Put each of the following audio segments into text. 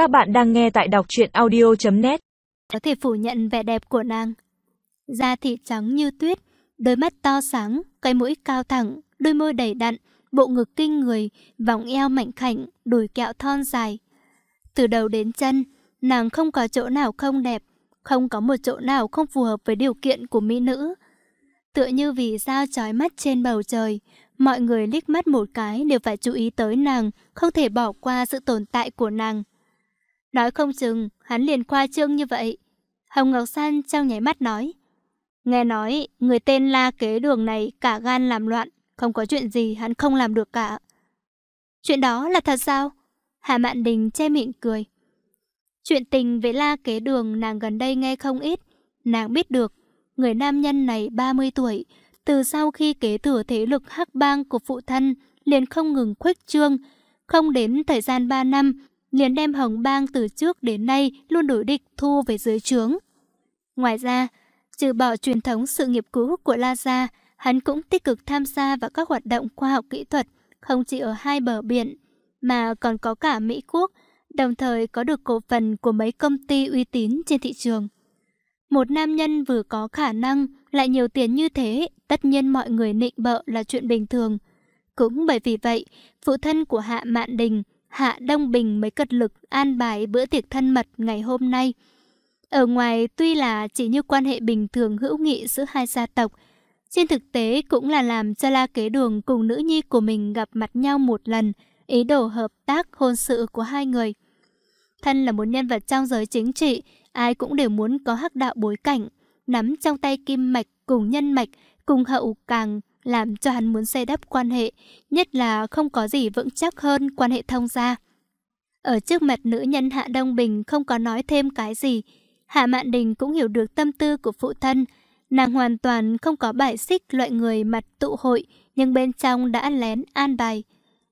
Các bạn đang nghe tại đọc truyện audio.net Có thể phủ nhận vẻ đẹp của nàng. Da thịt trắng như tuyết, đôi mắt to sáng, cái mũi cao thẳng, đôi môi đầy đặn, bộ ngực kinh người, vòng eo mạnh khảnh, đùi kẹo thon dài. Từ đầu đến chân, nàng không có chỗ nào không đẹp, không có một chỗ nào không phù hợp với điều kiện của mỹ nữ. Tựa như vì sao trói mắt trên bầu trời, mọi người liếc mắt một cái đều phải chú ý tới nàng, không thể bỏ qua sự tồn tại của nàng. Nói không chừng, hắn liền khoa trương như vậy. Hồng Ngọc San trong nháy mắt nói. Nghe nói, người tên La Kế Đường này cả gan làm loạn, không có chuyện gì hắn không làm được cả. Chuyện đó là thật sao? Hà Mạn Đình che miệng cười. Chuyện tình với La Kế Đường nàng gần đây nghe không ít. Nàng biết được, người nam nhân này 30 tuổi, từ sau khi kế thừa thế lực hắc bang của phụ thân, liền không ngừng khuếch trương. Không đến thời gian 3 năm, liền đem hồng bang từ trước đến nay luôn đổi địch thu về dưới trướng. Ngoài ra, trừ bỏ truyền thống sự nghiệp cũ của La Gia, hắn cũng tích cực tham gia vào các hoạt động khoa học kỹ thuật, không chỉ ở hai bờ biển, mà còn có cả Mỹ Quốc, đồng thời có được cổ phần của mấy công ty uy tín trên thị trường. Một nam nhân vừa có khả năng, lại nhiều tiền như thế, tất nhiên mọi người nịnh bợ là chuyện bình thường. Cũng bởi vì vậy, phụ thân của Hạ Mạn Đình, Hạ Đông Bình mới cật lực an bài bữa tiệc thân mật ngày hôm nay. Ở ngoài tuy là chỉ như quan hệ bình thường hữu nghị giữa hai gia tộc, trên thực tế cũng là làm cho La Kế Đường cùng nữ nhi của mình gặp mặt nhau một lần, ý đồ hợp tác hôn sự của hai người. Thân là một nhân vật trong giới chính trị, ai cũng đều muốn có hắc đạo bối cảnh, nắm trong tay kim mạch cùng nhân mạch, cùng hậu càng làm cho hắn muốn xây đắp quan hệ, nhất là không có gì vững chắc hơn quan hệ thông gia. Ở trước mặt nữ nhân Hạ Đông Bình không có nói thêm cái gì, Hạ Mạn Đình cũng hiểu được tâm tư của phụ thân, nàng hoàn toàn không có bài xích loại người mặt tụ hội, nhưng bên trong đã lén an bài.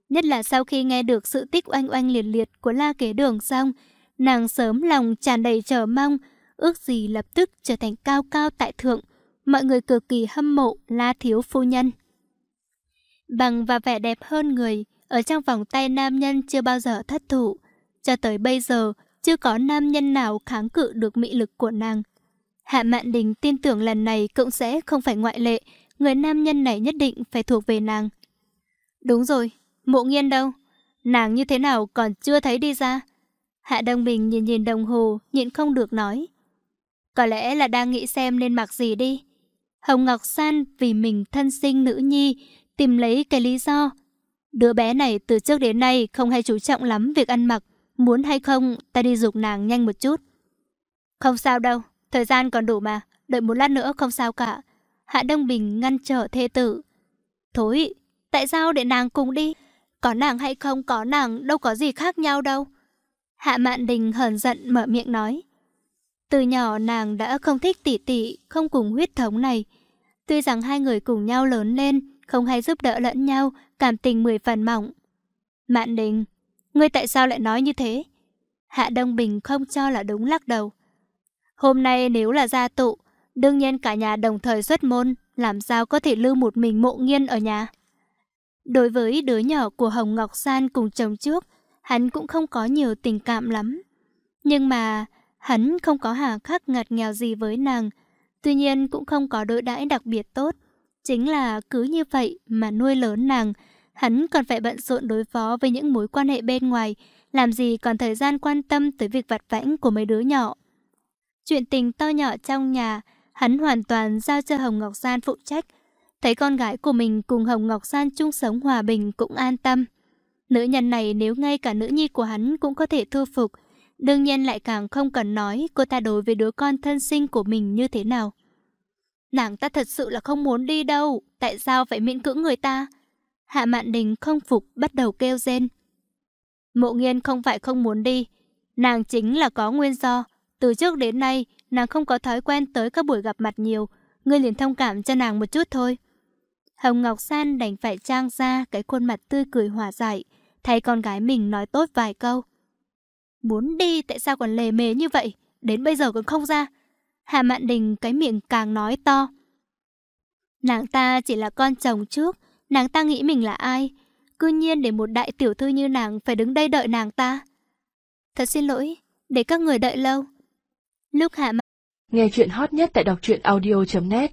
Nhất là sau khi nghe được sự tích oanh oanh liệt liệt của La Kế Đường xong, nàng sớm lòng tràn đầy chờ mong, ước gì lập tức trở thành cao cao tại thượng, mọi người cực kỳ hâm mộ La Thiếu Phu Nhân. Bằng và vẻ đẹp hơn người, ở trong vòng tay nam nhân chưa bao giờ thất thủ. Cho tới bây giờ, chưa có nam nhân nào kháng cự được mỹ lực của nàng. Hạ Mạn Đình tin tưởng lần này cũng sẽ không phải ngoại lệ, người nam nhân này nhất định phải thuộc về nàng. Đúng rồi, mộ nghiên đâu? Nàng như thế nào còn chưa thấy đi ra? Hạ Đông Bình nhìn nhìn đồng hồ, nhịn không được nói. Có lẽ là đang nghĩ xem nên mặc gì đi. Hồng Ngọc San vì mình thân sinh nữ nhi, tìm lấy cái lý do. Đứa bé này từ trước đến nay không hay chú trọng lắm việc ăn mặc. Muốn hay không, ta đi dục nàng nhanh một chút. Không sao đâu, thời gian còn đủ mà. Đợi một lát nữa không sao cả. Hạ Đông Bình ngăn trở thê tử. thối tại sao để nàng cùng đi? Có nàng hay không có nàng đâu có gì khác nhau đâu. Hạ Mạn Đình hờn giận mở miệng nói. Từ nhỏ nàng đã không thích tỷ tỷ, không cùng huyết thống này. Tuy rằng hai người cùng nhau lớn lên, không hay giúp đỡ lẫn nhau, cảm tình mười phần mỏng. Mạn Đình, ngươi tại sao lại nói như thế? Hạ Đông Bình không cho là đúng lắc đầu. Hôm nay nếu là gia tụ, đương nhiên cả nhà đồng thời xuất môn, làm sao có thể lưu một mình mộ nghiên ở nhà? Đối với đứa nhỏ của Hồng Ngọc San cùng chồng trước, hắn cũng không có nhiều tình cảm lắm. Nhưng mà hắn không có hà khắc ngặt nghèo gì với nàng, tuy nhiên cũng không có đối đãi đặc biệt tốt. Chính là cứ như vậy mà nuôi lớn nàng, hắn còn phải bận rộn đối phó với những mối quan hệ bên ngoài, làm gì còn thời gian quan tâm tới việc vặt vãnh của mấy đứa nhỏ. Chuyện tình to nhỏ trong nhà, hắn hoàn toàn giao cho Hồng Ngọc San phụ trách. Thấy con gái của mình cùng Hồng Ngọc San chung sống hòa bình cũng an tâm. Nữ nhân này nếu ngay cả nữ nhi của hắn cũng có thể thu phục, đương nhiên lại càng không cần nói cô ta đối với đứa con thân sinh của mình như thế nào. Nàng ta thật sự là không muốn đi đâu, tại sao phải miễn cưỡng người ta? Hạ Mạn Đình không phục bắt đầu kêu rên. Mộ nghiên không phải không muốn đi, nàng chính là có nguyên do. Từ trước đến nay, nàng không có thói quen tới các buổi gặp mặt nhiều, ngươi liền thông cảm cho nàng một chút thôi. Hồng Ngọc San đành phải trang ra cái khuôn mặt tươi cười hòa giải, thay con gái mình nói tốt vài câu. Muốn đi tại sao còn lề mề như vậy, đến bây giờ còn không ra. hà Mạn Đình cái miệng càng nói to. Nàng ta chỉ là con chồng trước, nàng ta nghĩ mình là ai? Cư nhiên để một đại tiểu thư như nàng phải đứng đây đợi nàng ta. Thật xin lỗi, để các người đợi lâu. Lúc hạ Nghe chuyện hot nhất tại đọc truyện audio.net